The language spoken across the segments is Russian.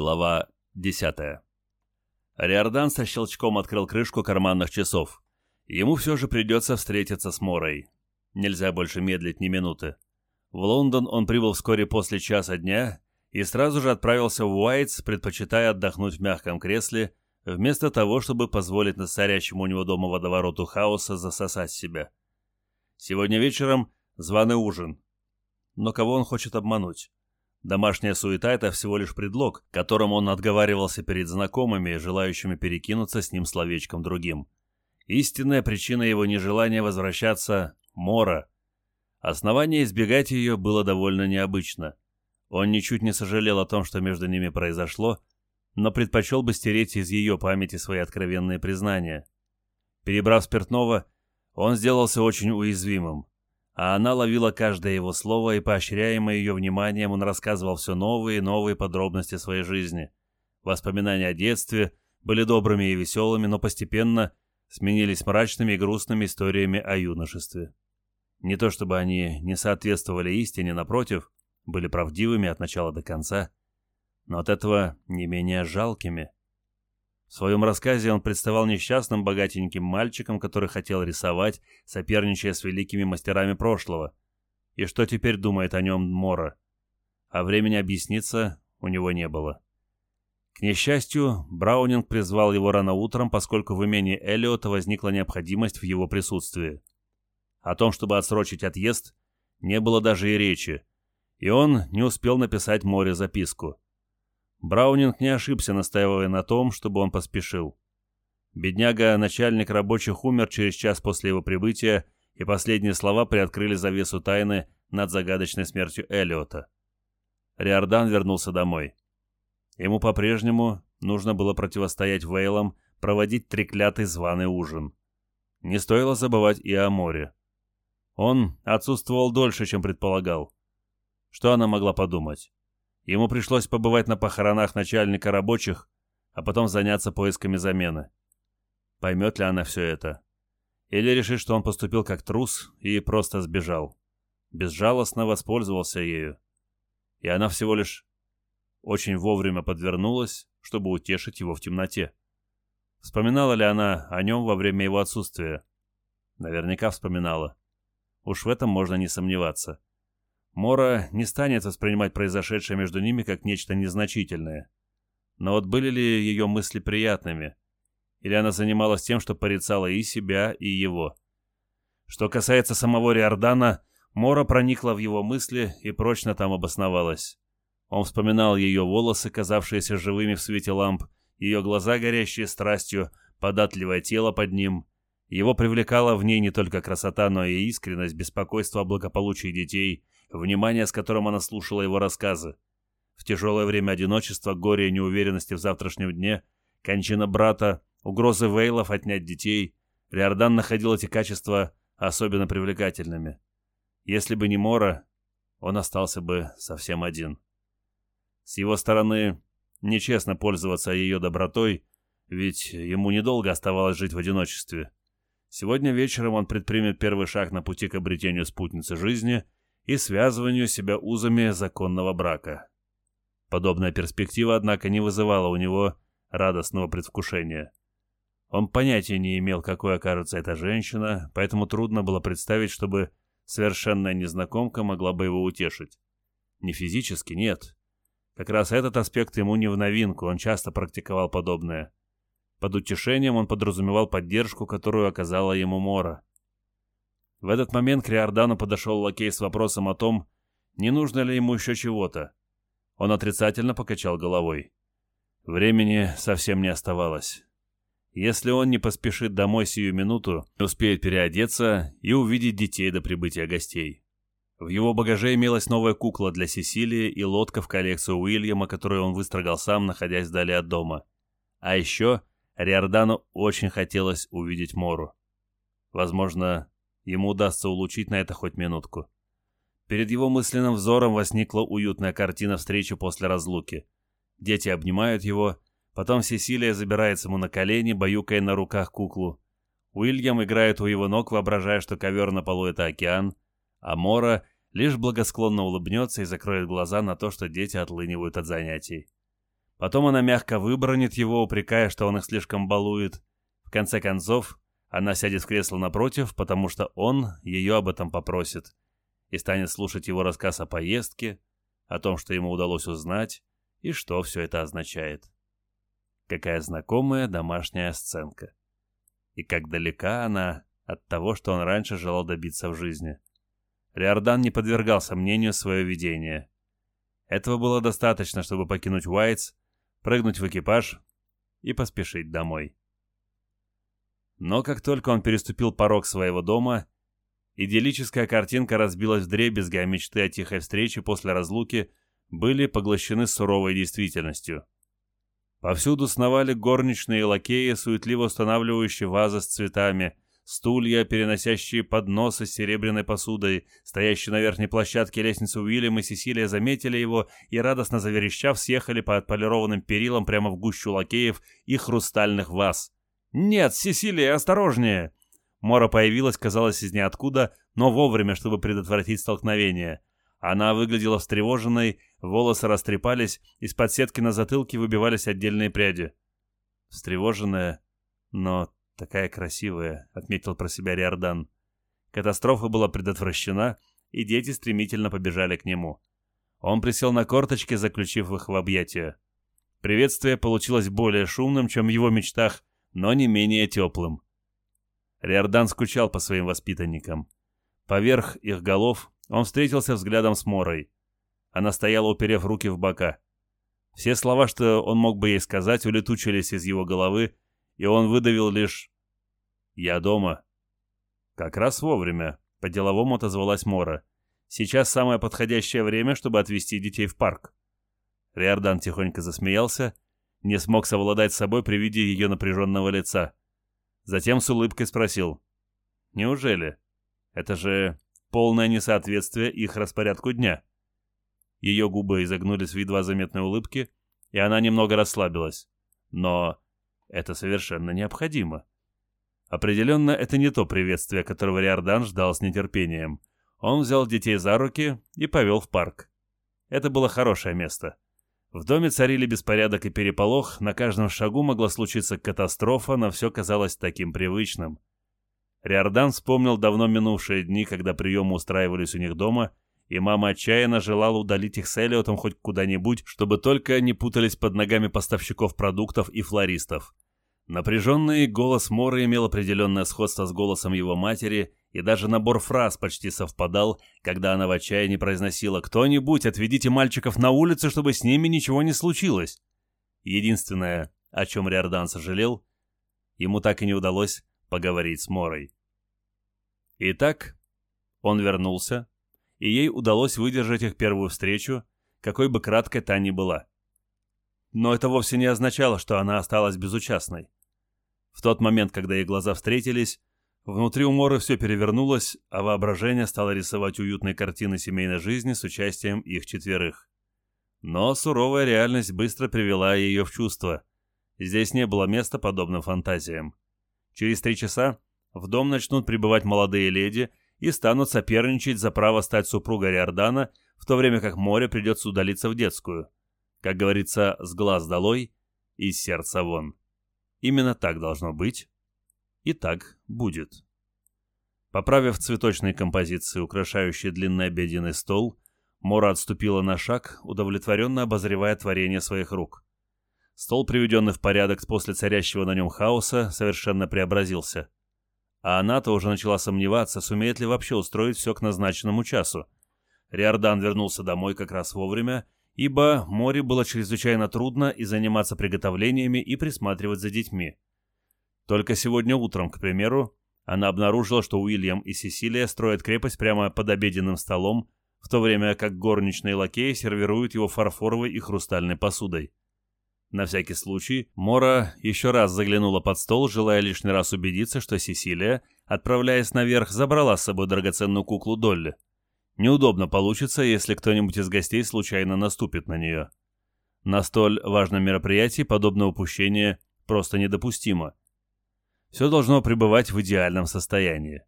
Глава 10. Риордан со щелчком открыл крышку карманных часов. Ему все же придется встретиться с Морой. Нельзя больше медлить ни минуты. В Лондон он прибыл вскоре после часа дня и сразу же отправился в Уайтс, предпочитая отдохнуть в мягком кресле, вместо того, чтобы позволить настоящему у него дома водовороту хаоса засосать себя. Сегодня вечером званый ужин. Но кого он хочет обмануть? Домашняя суета – это всего лишь предлог, которым он отговаривался перед знакомыми, желающими перекинуться с ним словечком другим. Истинная причина его нежелания возвращаться – Мора. Основание избегать ее было довольно необычно. Он ничуть не сожалел о том, что между ними произошло, но предпочел бы стереть из ее памяти свои откровенные признания. Перебрав спиртного, он сделался очень уязвимым а она ловила каждое его слово, и, поощряемое ее вниманием, он рассказывал все новые и новые подробности своей жизни. Воспоминания о детстве были добрыми и веселыми, но постепенно сменились мрачными и грустными историями о юношестве. Не то чтобы они не соответствовали истине, напротив, были правдивыми от начала до конца, но от этого не менее жалкими – в своем рассказе он представал несчастным богатеньким мальчиком, который хотел рисовать, соперничая с великими мастерами прошлого. И что теперь думает о нем Мора? А времени объясниться у него не было. К несчастью, Браунинг призвал его рано утром, поскольку в имении Эллиота возникла необходимость в его присутствии. О том, чтобы отсрочить отъезд, не было даже и речи, и он не успел написать Море записку. Браунинг не ошибся, настаивая на том, чтобы он поспешил. Бедняга, начальник рабочих, умер через час после его прибытия, и последние слова приоткрыли завесу тайны над загадочной смертью Эллиота. Риордан вернулся домой. Ему по-прежнему нужно было противостоять Вейлам, проводить треклятый званый ужин. Не стоило забывать и о море. Он отсутствовал дольше, чем предполагал. Что она могла подумать? Ему пришлось побывать на похоронах начальника рабочих, а потом заняться поисками замены. Поймет ли она все это? Или решит, что он поступил как трус и просто сбежал? Безжалостно воспользовался ею. И она всего лишь очень вовремя подвернулась, чтобы утешить его в темноте. Вспоминала ли она о нем во время его отсутствия? Наверняка вспоминала. Уж в этом можно не сомневаться. Мора не станет воспринимать произошедшее между ними как нечто незначительное. Но вот были ли ее мысли приятными? Или она занималась тем, что порицала и себя, и его? Что касается самого Риордана, Мора проникла в его мысли и прочно там обосновалась. Он вспоминал ее волосы, казавшиеся живыми в свете ламп, ее глаза, горящие страстью, податливое тело под ним. Его привлекала в ней не только красота, но и искренность, беспокойство о благополучии детей, внимание, с которым она слушала его рассказы. В тяжелое время одиночества, горя и неуверенности в завтрашнем дне, кончина брата, угрозы Вейлов отнять детей, Риордан находил эти качества особенно привлекательными. Если бы не Мора, он остался бы совсем один. С его стороны, нечестно пользоваться ее добротой, ведь ему недолго оставалось жить в одиночестве. Сегодня вечером он предпримет первый шаг на пути к обретению спутницы жизни — и связыванию себя узами законного брака. Подобная перспектива, однако, не вызывала у него радостного предвкушения. Он понятия не имел, какой окажется эта женщина, поэтому трудно было представить, чтобы совершенная незнакомка могла бы его утешить. Не физически, нет. Как раз этот аспект ему не в новинку, он часто практиковал подобное. Под утешением он подразумевал поддержку, которую оказала ему Мора. В этот момент к Риордану подошел лакей с вопросом о том, не нужно ли ему еще чего-то. Он отрицательно покачал головой. Времени совсем не оставалось. Если он не поспешит домой сию минуту, успеет переодеться и увидеть детей до прибытия гостей. В его багаже имелась новая кукла для Сесилии и лодка в коллекцию Уильяма, которую он выстрогал сам, находясь вдали от дома. А еще Риордану очень хотелось увидеть Мору. Возможно, Ему удастся улучить на это хоть минутку. Перед его мысленным взором возникла уютная картина встречи после разлуки. Дети обнимают его, потом Сесилия забирается ему на колени, баюкая на руках куклу. Уильям играет у его ног, воображая, что ковер на полу — это океан, а Мора лишь благосклонно улыбнется и закроет глаза на то, что дети отлынивают от занятий. Потом она мягко выбронит его, упрекая, что он их слишком балует. В конце концов, она сядет в кресло напротив, потому что он ее об этом попросит, и станет слушать его рассказ о поездке, о том, что ему удалось узнать, и что все это означает. Какая знакомая домашняя сценка. И как далека она от того, что он раньше желал добиться в жизни. Риордан не подвергал сомнению свое видение. Этого было достаточно, чтобы покинуть Уайтс, прыгнуть в экипаж и поспешить домой. Но как только он переступил порог своего дома, идиллическая картинка разбилась в дребезги, а мечты о тихой встрече после разлуки были поглощены суровой действительностью. Повсюду сновали горничные лакеи, суетливо устанавливающие вазы с цветами, стулья, переносящие подносы с серебряной посудой, стоящие на верхней площадке лестницы Уильям и Сесилия заметили его и, радостно заверещав, съехали по отполированным перилам прямо в гущу лакеев и хрустальных ваз. «Нет, Сесилия, осторожнее!» Мора появилась, казалось, из ниоткуда, но вовремя, чтобы предотвратить столкновение. Она выглядела встревоженной, волосы растрепались, из-под сетки на затылке выбивались отдельные пряди. Встревоженная, но такая красивая, отметил про себя Риордан. Катастрофа была предотвращена, и дети стремительно побежали к нему. Он присел на корточки, заключив их в объятия. Приветствие получилось более шумным, чем в его мечтах, но не менее теплым. Риордан скучал по своим воспитанникам. Поверх их голов он встретился взглядом с Морой. Она стояла, уперев руки в бока. Все слова, что он мог бы ей сказать, улетучились из его головы, и он выдавил лишь «Я дома». Как раз вовремя, по-деловому отозвалась Мора. Сейчас самое подходящее время, чтобы отвезти детей в парк. Риордан тихонько засмеялся, не смог совладать с собой при виде ее напряженного лица. Затем с улыбкой спросил. «Неужели? Это же полное несоответствие их распорядку дня. Ее губы изогнулись в едва заметной улыбке, и она немного расслабилась. Но это совершенно необходимо. Определенно, это не то приветствие, которого Риордан ждал с нетерпением. Он взял детей за руки и повел в парк. Это было хорошее место. В доме царили беспорядок и переполох, на каждом шагу могла случиться катастрофа, но все казалось таким привычным. Риордан вспомнил давно минувшие дни, когда приемы устраивались у них дома, и мама отчаянно желала удалить их с Эллиотом хоть куда-нибудь, чтобы только не путались под ногами поставщиков продуктов и флористов. Напряженный голос Мора имел определенное сходство с голосом его матери, и даже набор фраз почти совпадал, когда она в отчаянии произносила «Кто-нибудь, отведите мальчиков на улицу, чтобы с ними ничего не случилось». Единственное, о чем Риордан сожалел, ему так и не удалось поговорить с Морой. Итак, он вернулся, и ей удалось выдержать их первую встречу, какой бы краткой та ни была. Но это вовсе не означало, что она осталась безучастной. В тот момент, когда их глаза встретились, внутри у Моры все перевернулось, а воображение стало рисовать уютные картины семейной жизни с участием их четверых. Но суровая реальность быстро привела ее в чувство. Здесь не было места подобным фантазиям. Через три часа в дом начнут прибывать молодые леди и станут соперничать за право стать супругой Риордана, в то время как море придется удалиться в детскую. Как говорится, с глаз долой и сердца вон. Именно так должно быть. И так будет. Поправив цветочные композиции, украшающие длинный обеденный стол, Мора отступила на шаг, удовлетворенно обозревая творение своих рук. Стол, приведенный в порядок после царящего на нем хаоса, совершенно преобразился. А она-то уже начала сомневаться, сумеет ли вообще устроить все к назначенному часу. Риордан вернулся домой как раз вовремя, ибо море было чрезвычайно трудно и заниматься приготовлениями, и присматривать за детьми. Только сегодня утром, к примеру, она обнаружила, что Уильям и Сесилия строят крепость прямо под обеденным столом, в то время как горничные лакеи сервируют его фарфоровой и хрустальной посудой. На всякий случай, Мора еще раз заглянула под стол, желая лишний раз убедиться, что Сесилия, отправляясь наверх, забрала с собой драгоценную куклу Долли. Неудобно получится, если кто-нибудь из гостей случайно наступит на нее. На столь важном мероприятии подобное упущение просто недопустимо. Все должно пребывать в идеальном состоянии.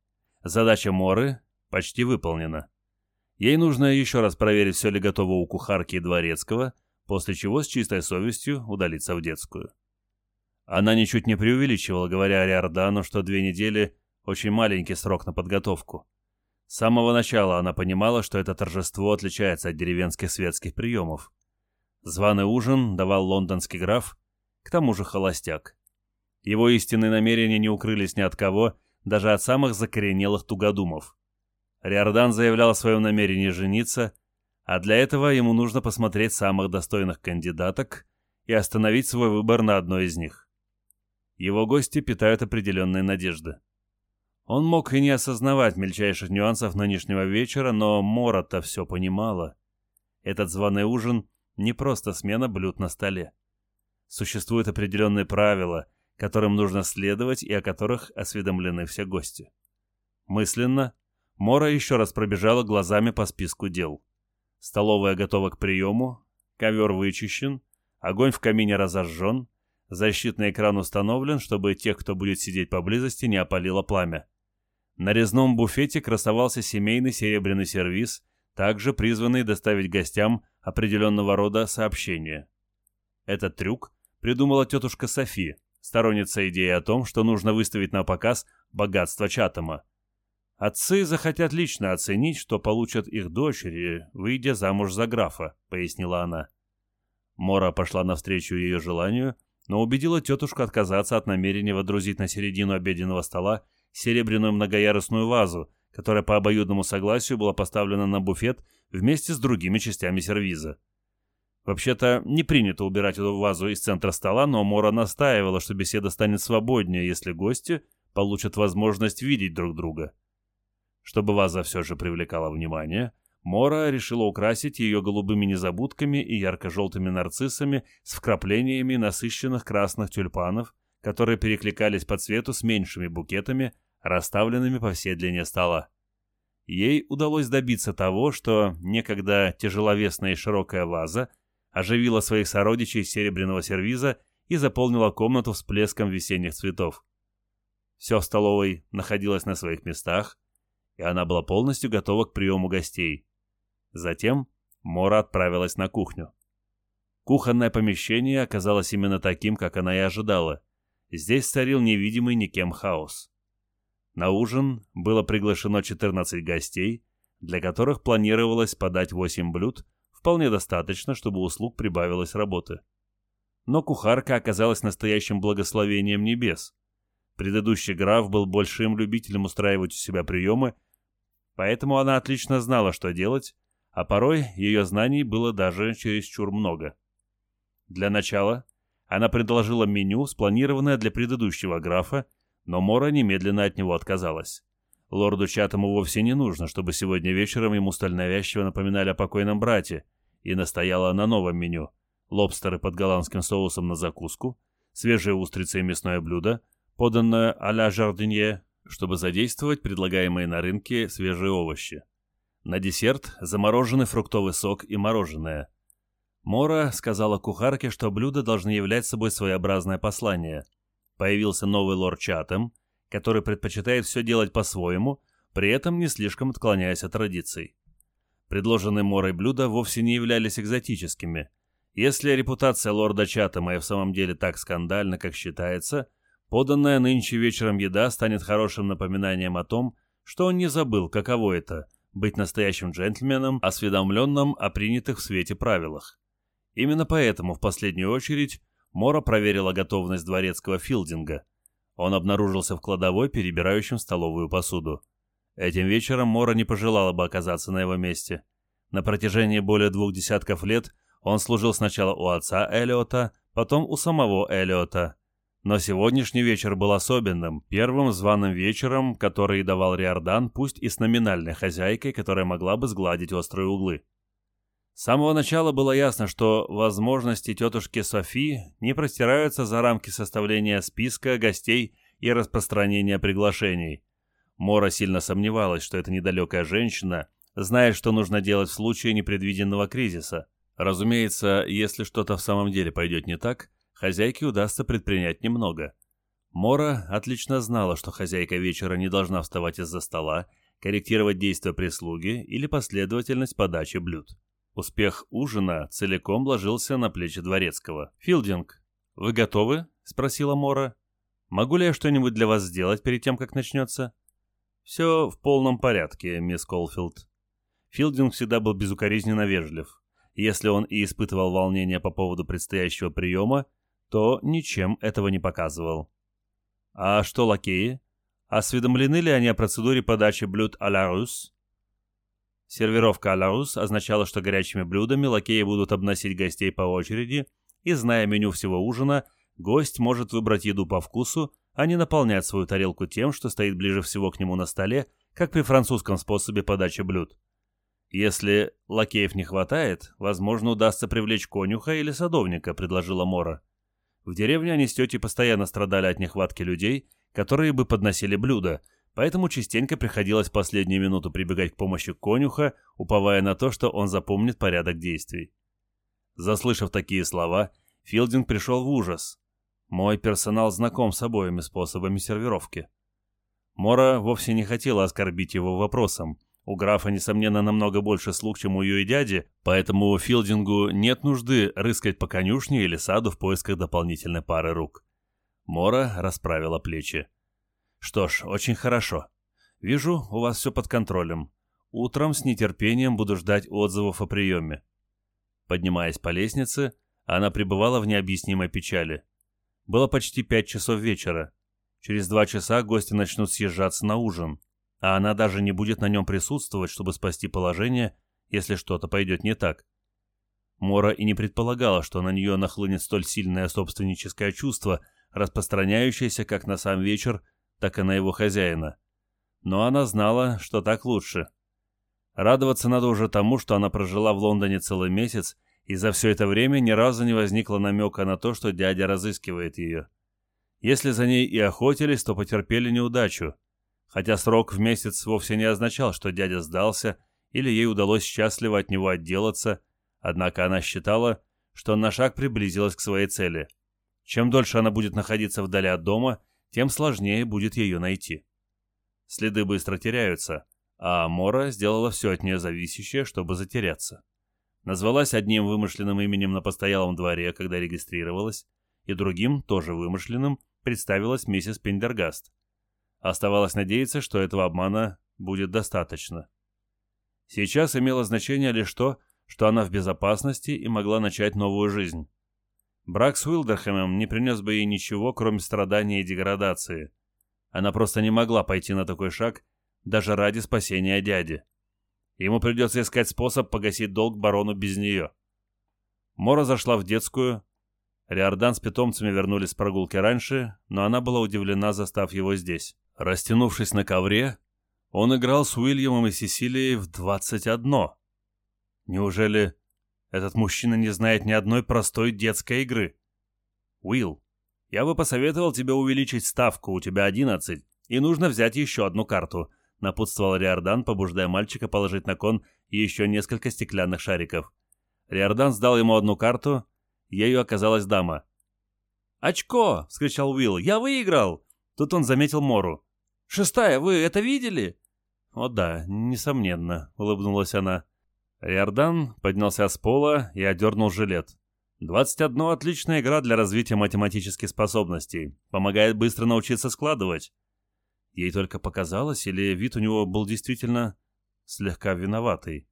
Задача Моры почти выполнена. Ей нужно еще раз проверить, все ли готово у кухарки и дворецкого – после чего с чистой совестью удалиться в детскую. Она ничуть не преувеличивала, говоря Риордану, что две недели – очень маленький срок на подготовку. С самого начала она понимала, что это торжество отличается от деревенских светских приемов. Званый ужин давал лондонский граф, к тому же холостяк. Его истинные намерения не укрылись ни от кого, даже от самых закоренелых тугодумов. Риордан заявлял о своем намерении жениться, а для этого ему нужно посмотреть самых достойных кандидаток и остановить свой выбор на одной из них. Его гости питают определенные надежды. Он мог и не осознавать мельчайших нюансов нынешнего вечера, но Мора-то все понимала. Этот званый ужин — не просто смена блюд на столе. Существуют определенные правила, которым нужно следовать и о которых осведомлены все гости. Мысленно Мора еще раз пробежала глазами по списку дел. Столовая готова к приему, ковер вычищен, огонь в камине разожжен, защитный экран установлен, чтобы тех, кто будет сидеть поблизости, не опалило пламя. На резном буфете красовался семейный серебряный сервиз, также призванный доставить гостям определенного рода сообщения. Этот трюк придумала тетушка Софи, сторонница идеи о том, что нужно выставить на показ богатство Чатама. Отцы захотят лично оценить, что получат их дочери, выйдя замуж за графа, пояснила она. Мора пошла навстречу ее желанию, но убедила тетушку отказаться от намерения водрузить на середину обеденного стола серебряную многоярусную вазу, которая по обоюдному согласию была поставлена на буфет вместе с другими частями сервиза. Вообще-то не принято убирать эту вазу из центра стола, но Мора настаивала, что беседа станет свободнее, если гости получат возможность видеть друг друга. Чтобы ваза все же привлекала внимание, Мора решила украсить ее голубыми незабудками и ярко-желтыми нарциссами с вкраплениями насыщенных красных тюльпанов, которые перекликались по цвету с меньшими букетами, расставленными по всей длине стола. Ей удалось добиться того, что некогда тяжеловесная и широкая ваза оживила своих сородичей серебряного сервиза и заполнила комнату всплеском весенних цветов. Все в столовой находилось на своих местах, и она была полностью готова к приему гостей. Затем Мора отправилась на кухню. Кухонное помещение оказалось именно таким, как она и ожидала. Здесь царил невидимый никем хаос. На ужин было приглашено 14 гостей, для которых планировалось подать 8 блюд, вполне достаточно, чтобы услуг прибавилось работы. Но кухарка оказалась настоящим благословением небес. Предыдущий граф был большим любителем устраивать у себя приемы, поэтому она отлично знала, что делать, а порой ее знаний было даже чересчур много. Для начала она предложила меню, спланированное для предыдущего графа, но Мора немедленно от него отказалась. Лорду Чатаму вовсе не нужно, чтобы сегодня вечером ему столь навязчиво напоминали о покойном брате, и настояла на новом меню. Лобстеры под голландским соусом на закуску, свежие устрицы и мясное блюдо, поданное а-ля жардинье, чтобы задействовать предлагаемые на рынке свежие овощи. На десерт замороженный фруктовый сок и мороженое. Мора сказала кухарке, что блюда должны являть собой своеобразное послание – Появился новый лорд Чатем, который предпочитает все делать по-своему, при этом не слишком отклоняясь от традиций. Предложенные Морой блюда вовсе не являлись экзотическими. Если репутация лорда Чатема и в самом деле так скандальна, как считается, поданная нынче вечером еда станет хорошим напоминанием о том, что он не забыл, каково это – быть настоящим джентльменом, осведомленным о принятых в свете правилах. Именно поэтому, в последнюю очередь, Мора проверила готовность дворецкого филдинга. Он обнаружился в кладовой, перебирающем столовую посуду. Этим вечером Мора не пожелала бы оказаться на его месте. На протяжении более двух десятков лет он служил сначала у отца Элиота, потом у самого Элиота. Но сегодняшний вечер был особенным, первым званым вечером, который давал Риордан, пусть и с номинальной хозяйкой, которая могла бы сгладить острые углы. С самого начала было ясно, что возможности тетушки Софи не простираются за рамки составления списка гостей и распространения приглашений. Мора сильно сомневалась, что эта недалекая женщина знает, что нужно делать в случае непредвиденного кризиса. Разумеется, если что-то в самом деле пойдет не так, хозяйке удастся предпринять немного. Мора отлично знала, что хозяйка вечера не должна вставать из-за стола, корректировать действия прислуги или последовательность подачи блюд. Успех ужина целиком ложился на плечи Дворецкого. «Филдинг, вы готовы?» — спросила Мора. «Могу ли я что-нибудь для вас сделать перед тем, как начнется?» «Все в полном порядке, мисс Колфилд». Филдинг всегда был безукоризненно вежлив. Если он и испытывал волнение по поводу предстоящего приема, то ничем этого не показывал. «А что лакеи? Осведомлены ли они о процедуре подачи блюд а-ля рус?» Сервировка а-ля рус означала, что горячими блюдами лакеи будут обносить гостей по очереди, и, зная меню всего ужина, гость может выбрать еду по вкусу, а не наполнять свою тарелку тем, что стоит ближе всего к нему на столе, как при французском способе подачи блюд. Если лакеев не хватает, возможно, удастся привлечь конюха или садовника, предложила Мора. В деревне они с тетей постоянно страдали от нехватки людей, которые бы подносили блюда, поэтому частенько приходилось в последнюю минуту прибегать к помощи конюха, уповая на то, что он запомнит порядок действий. Заслышав такие слова, Филдинг пришел в ужас. Мой персонал знаком с обоими способами сервировки. Мора вовсе не хотела оскорбить его вопросом. У графа, несомненно, намного больше слуг, чем у ее дяди, поэтому Филдингу нет нужды рыскать по конюшне или саду в поисках дополнительной пары рук. Мора расправила плечи. «Что ж, очень хорошо. Вижу, у вас все под контролем. Утром с нетерпением буду ждать отзывов о приеме». Поднимаясь по лестнице, она пребывала в необъяснимой печали. Было почти пять часов вечера. Через два часа гости начнут съезжаться на ужин, а она даже не будет на нем присутствовать, чтобы спасти положение, если что-то пойдет не так. Мора и не предполагала, что на нее нахлынет столь сильное собственническое чувство, распространяющееся как на сам вечер, так и на его хозяина. Но она знала, что так лучше. Радоваться надо уже тому, что она прожила в Лондоне целый месяц и за все это время ни разу не возникло намека на то, что дядя разыскивает ее. Если за ней и охотились, то потерпели неудачу, хотя срок в месяц вовсе не означал, что дядя сдался или ей удалось счастливо от него отделаться, однако она считала, что на шаг приблизилась к своей цели. Чем дольше она будет находиться вдали от дома, тем сложнее будет ее найти. Следы быстро теряются, а Мора сделала все от нее зависящее, чтобы затеряться. Назвалась одним вымышленным именем на постоялом дворе, когда регистрировалась, и другим, тоже вымышленным, представилась миссис Пендергаст. Оставалось надеяться, что этого обмана будет достаточно. Сейчас имело значение лишь то, что она в безопасности и могла начать новую жизнь. Брак с Уилдерхэмом не принес бы ей ничего, кроме страдания и деградации. Она просто не могла пойти на такой шаг, даже ради спасения дяди. Ему придется искать способ погасить долг барону без нее. Мора зашла в детскую. Риордан с питомцами вернулись с прогулки раньше, но она была удивлена, застав его здесь. Растянувшись на ковре, он играл с Уильямом и Сесилией в двадцать одно. Неужели этот мужчина не знает ни одной простой детской игры? Уилл, я бы посоветовал тебе увеличить ставку, у тебя одиннадцать, и нужно взять еще одну карту — напутствовал Риордан, побуждая мальчика положить на кон еще несколько стеклянных шариков. Риордан сдал ему одну карту, ею оказалась дама. «Очко!» — вскричал Уилл. «Я выиграл!» Тут он заметил Мору. «Шестая, вы это видели?» «О да, несомненно», — улыбнулась она. Риордан поднялся с пола и одернул жилет. «Двадцать одно — отличная игра для развития математических способностей. Помогает быстро научиться складывать. Ей только показалось, или вид у него был действительно слегка виноватый.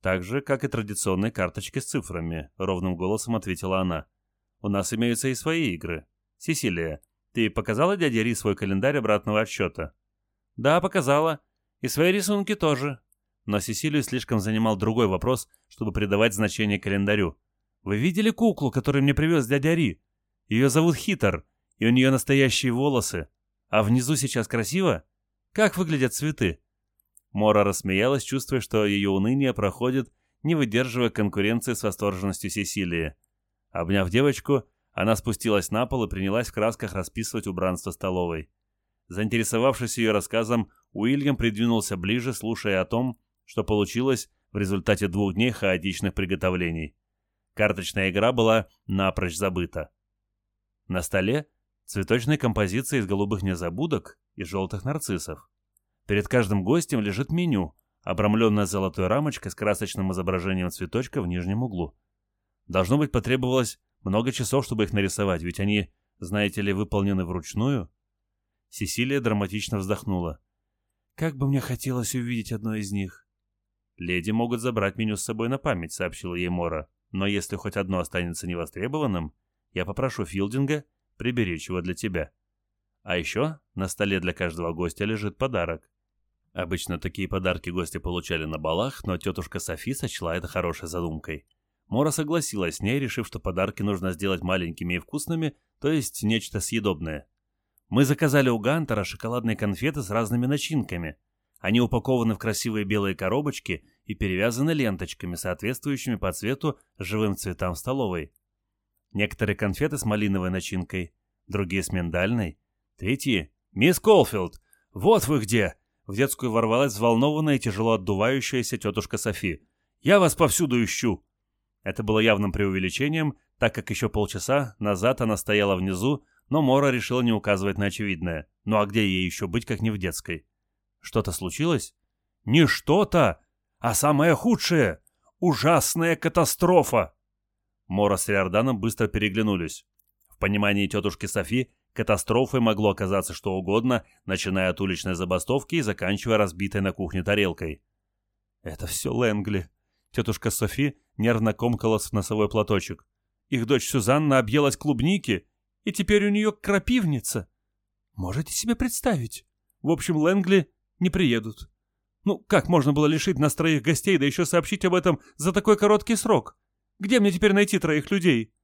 «Так же, как и традиционные карточки с цифрами», — ровным голосом ответила она. «У нас имеются и свои игры. Сесилия, ты показала дяде Ри свой календарь обратного отсчета?» «Да, показала. И свои рисунки тоже». Но Сесилию слишком занимал другой вопрос, чтобы придавать значение календарю. «Вы видели куклу, которую мне привез дядя Ри? Ее зовут Хитер, и у нее настоящие волосы. А внизу сейчас красиво? Как выглядят цветы?» Мора рассмеялась, чувствуя, что ее уныние проходит, не выдерживая конкуренции с восторженностью Сесилии. Обняв девочку, она спустилась на пол и принялась в красках расписывать убранство столовой. Заинтересовавшись ее рассказом, Уильям придвинулся ближе, слушая о том, что получилось в результате двух дней хаотичных приготовлений. Карточная игра была напрочь забыта. На столе цветочной композиции из голубых незабудок и желтых нарциссов. Перед каждым гостем лежит меню, обрамленная золотой рамочкой с красочным изображением цветочка в нижнем углу. Должно быть, потребовалось много часов, чтобы их нарисовать, ведь они, знаете ли, выполнены вручную. Сесилия драматично вздохнула. «Как бы мне хотелось увидеть одно из них!» «Леди могут забрать меню с собой на память», — сообщила ей Мора. «Но если хоть одно останется невостребованным, я попрошу Филдинга приберечь его для тебя. А еще на столе для каждого гостя лежит подарок. Обычно такие подарки гости получали на балах, но тетушка Софи сочла это хорошей задумкой. Мора согласилась с ней, решив, что подарки нужно сделать маленькими и вкусными, то есть нечто съедобное. Мы заказали у Гантера шоколадные конфеты с разными начинками. Они упакованы в красивые белые коробочки и перевязаны ленточками, соответствующими по цвету живым цветам столовой. Некоторые конфеты с малиновой начинкой, другие с миндальной, третьи «Мисс Колфилд, вот вы где!» В детскую ворвалась взволнованная и тяжело отдувающаяся тетушка Софи. «Я вас повсюду ищу!» Это было явным преувеличением, так как еще полчаса назад она стояла внизу, но Мора решила не указывать на очевидное. Ну а где ей еще быть, как не в детской? Что-то случилось? Не что-то, а самое худшее! Ужасная катастрофа! Мора с Риорданом быстро переглянулись. В понимании тетушки Софи катастрофой могло оказаться что угодно, начиная от уличной забастовки и заканчивая разбитой на кухне тарелкой. «Это все Лэнгли», Тетушка Софи нервно комкала в носовой платочек. Их дочь Сюзанна объелась клубники, и теперь у нее крапивница. Можете себе представить? В общем, Лэнгли не приедут. Ну, как можно было лишить нас троих гостей, да еще сообщить об этом за такой короткий срок? Где мне теперь найти троих людей?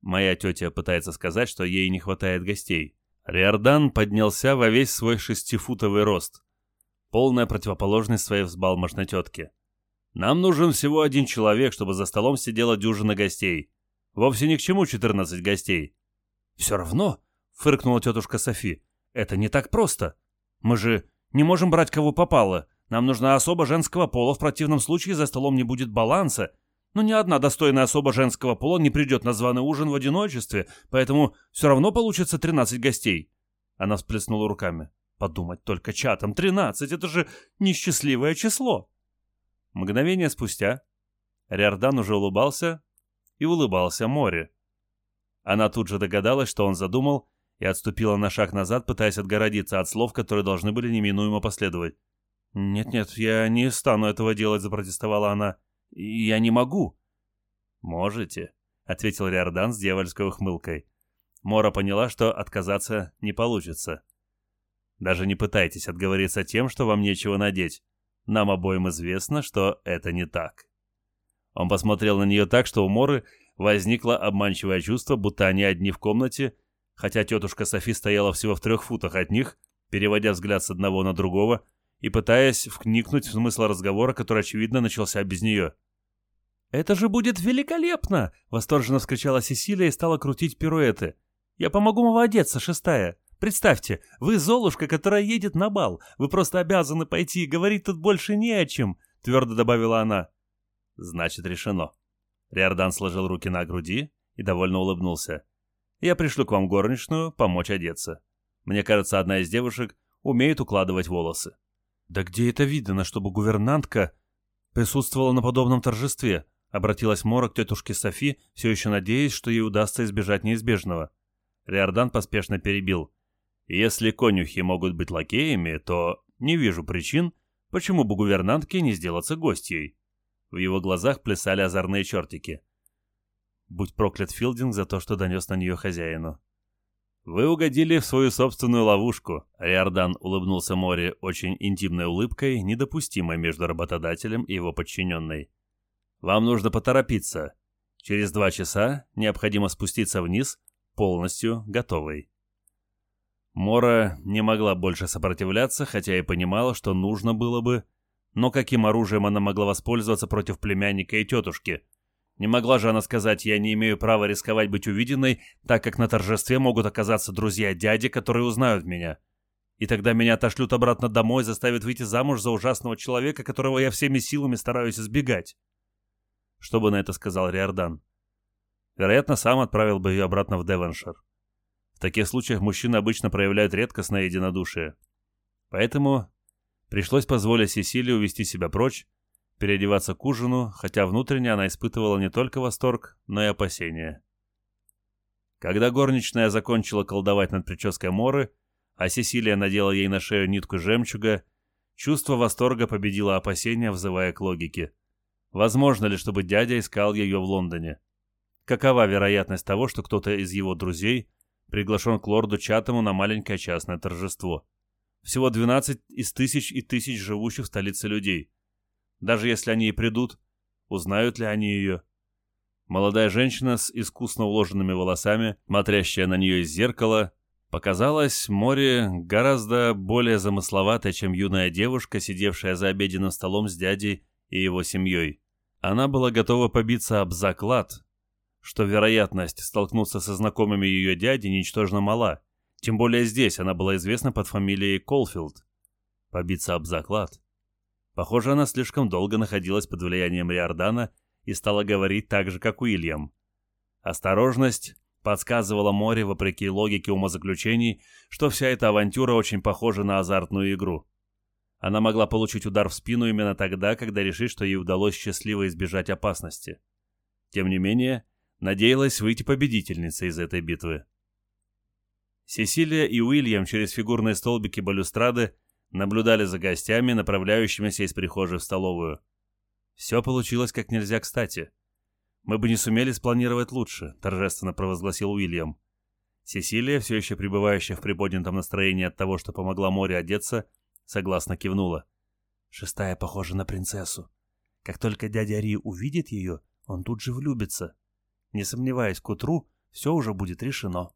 Моя тетя пытается сказать, что ей не хватает гостей. Риордан поднялся во весь свой шестифутовый рост. Полная противоположность своей взбалмошной тетке. Нам нужен всего один человек, чтобы за столом сидела дюжина гостей. Вовсе ни к чему 14 гостей. Все равно, фыркнула тетушка Софи, это не так просто. Мы же не можем брать кого попало. Нам нужна особа женского пола, в противном случае за столом не будет баланса. Но ни одна достойная особа женского пола не придет на званый ужин в одиночестве, поэтому все равно получится 13 гостей. Она всплеснула руками. Подумать только чатом, 13, это же несчастливое число. Мгновение спустя Риордан уже улыбался и улыбался море. Она тут же догадалась, что он задумал, и отступила на шаг назад, пытаясь отгородиться от слов, которые должны были неминуемо последовать. «Нет-нет, я не стану этого делать», — запротестовала она. «Я не могу». «Можете», — ответил Риордан с дьявольской ухмылкой. Мора поняла, что отказаться не получится. «Даже не пытайтесь отговориться тем, что вам нечего надеть. Нам обоим известно, что это не так. Он посмотрел на нее так, что у Моры возникло обманчивое чувство, будто они одни в комнате, хотя тетушка Софи стояла всего в трех футах от них, переводя взгляд с одного на другого и пытаясь вникнуть в смысл разговора, который, очевидно, начался без нее. «Это же будет великолепно!» — восторженно вскричала Сесилия и стала крутить пируэты. «Я помогу вам одеться, шестая!» Представьте, вы Золушка, которая едет на бал. Вы просто обязаны пойти, говорить тут больше не о чем», — твердо добавила она. «Значит, решено». Риордан сложил руки на груди и довольно улыбнулся. «Я пришлю к вам горничную помочь одеться. Мне кажется, одна из девушек умеет укладывать волосы». «Да где это видно, чтобы гувернантка присутствовала на подобном торжестве?» — обратилась Мора к тетушке Софи, все еще надеясь, что ей удастся избежать неизбежного. Риордан поспешно перебил. Если конюхи могут быть лакеями, то не вижу причин, почему бы гувернантке не сделаться гостьей. В его глазах плясали озорные чертики. Будь проклят Филдинг за то, что донес на нее хозяину. «Вы угодили в свою собственную ловушку», — Риордан улыбнулся Море очень интимной улыбкой, недопустимой между работодателем и его подчиненной. «Вам нужно поторопиться. Через два часа необходимо спуститься вниз, полностью готовой». Мора не могла больше сопротивляться, хотя и понимала, что нужно было бы, но каким оружием она могла воспользоваться против племянника и тетушки? Не могла же она сказать, я не имею права рисковать быть увиденной, так как на торжестве могут оказаться друзья дяди, которые узнают меня. И тогда меня отошлют обратно домой, заставят выйти замуж за ужасного человека, которого я всеми силами стараюсь избегать. Что бы на это сказал Риордан? Вероятно, сам отправил бы ее обратно в Девоншир таких случаях мужчины обычно проявляют редкостное единодушие. Поэтому Пришлось позволить Сесилии увести себя прочь, переодеваться к ужину, хотя внутренне она испытывала не только восторг, но и опасения. Когда горничная закончила колдовать над прической Моры, а Сесилия надела ей на шею нитку жемчуга, чувство восторга победило опасения, взывая к логике. Возможно ли, чтобы дядя искал ее в Лондоне? Какова вероятность того, что кто-то из его друзей приглашен к лорду Чатаму на маленькое частное торжество? Всего 12 из тысяч и тысяч живущих в столице людей. Даже если они и придут, узнают ли они ее? Молодая женщина с искусно уложенными волосами, смотрящая на нее из зеркала, показалась море гораздо более замысловатой, чем юная девушка, сидевшая за обеденным столом с дядей и его семьей. Она была готова побиться об заклад, что вероятность столкнуться со знакомыми ее дяди ничтожно мала, тем более здесь она была известна под фамилией Колфилд. Побиться об заклад. Похоже, она слишком долго находилась под влиянием Риордана и стала говорить так же, как Уильям. Осторожность подсказывала море, вопреки логике умозаключений, что вся эта авантюра очень похожа на азартную игру. Она могла получить удар в спину именно тогда, когда решит, что ей удалось счастливо избежать опасности. Тем не менее, надеялась выйти победительницей из этой битвы. Сесилия и Уильям через фигурные столбики балюстрады наблюдали за гостями, направляющимися из прихожей в столовую. Все получилось как нельзя кстати. «Мы бы не сумели спланировать лучше», — торжественно провозгласил Уильям. Сесилия, все еще пребывающая в приподнятом настроении от того, что помогла море одеться, согласно кивнула. Шестая похожа на принцессу. Как только дядя Ри увидит ее, он тут же влюбится. Не сомневаясь, к утру все уже будет решено.